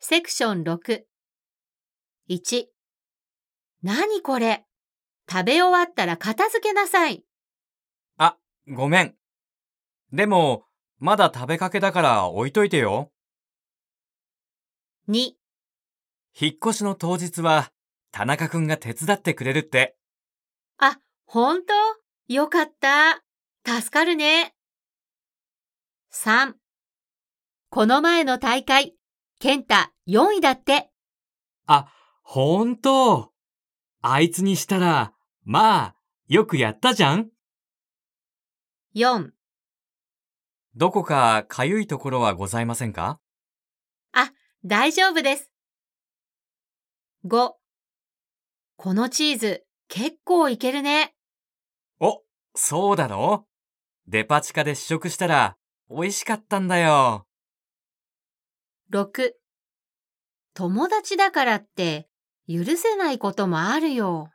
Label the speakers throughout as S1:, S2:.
S1: セクション6。1。何これ？食べ終わったら片付けなさい。
S2: あ、ごめん。でも、まだ食べかけだから置いといてよ。
S1: 2。
S2: 引っ越しの当日は、田中くんが手伝ってくれるって。
S1: あ、ほんとよかった。助かるね。3。この前の大会、ケンタ4位だって。
S2: あ、ほんと？あいつにしたら、まあ、よくやったじゃん
S1: ？4。
S2: どこかかゆいところはございませんか？
S1: 大丈夫です。5。このチーズ、結構いけるね。
S2: お、そうだろ？デパ地下で試食したら、美味しかったんだよ。
S1: 6。友達だからって、許せないこともあるよ。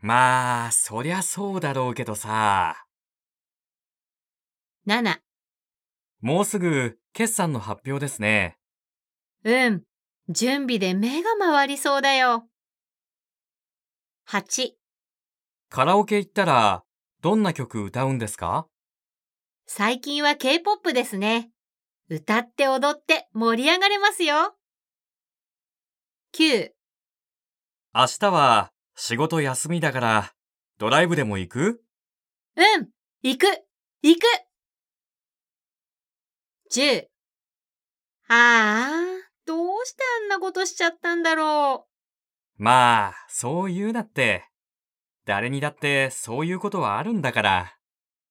S2: まあ、そりゃそうだろうけどさ。
S1: 7。
S2: もうすぐ、決算の発表ですね。
S1: うん。準備で目が回りそうだよ。8。
S2: カラオケ行ったら、どんな曲歌うんですか？
S1: 最近は K-POP ですね。歌って踊って盛り上がれますよ。9。
S2: 明日は、仕事休みだから、ドライブでも行く？
S1: うん。行く。行く。10。ああ、どうしてあんなことしちゃったんだろ
S2: まあ、そう言うなって。誰にだってそういうことはあるんだから。